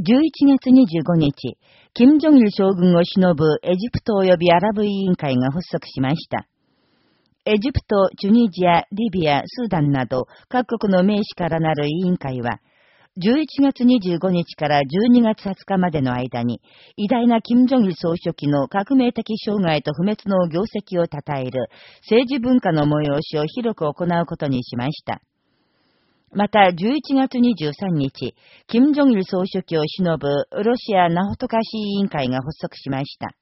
11月25日、金正日将軍を偲ぶエジプト及びアラブ委員会が発足しました。エジプト、チュニジア、リビア、スーダンなど各国の名士からなる委員会は、11月25日から12月20日までの間に、偉大な金正日総書記の革命的障害と不滅の業績を称える政治文化の催しを広く行うことにしました。また、11月23日、金正日総書記を偲ぶロシアナホトカシ委員会が発足しました。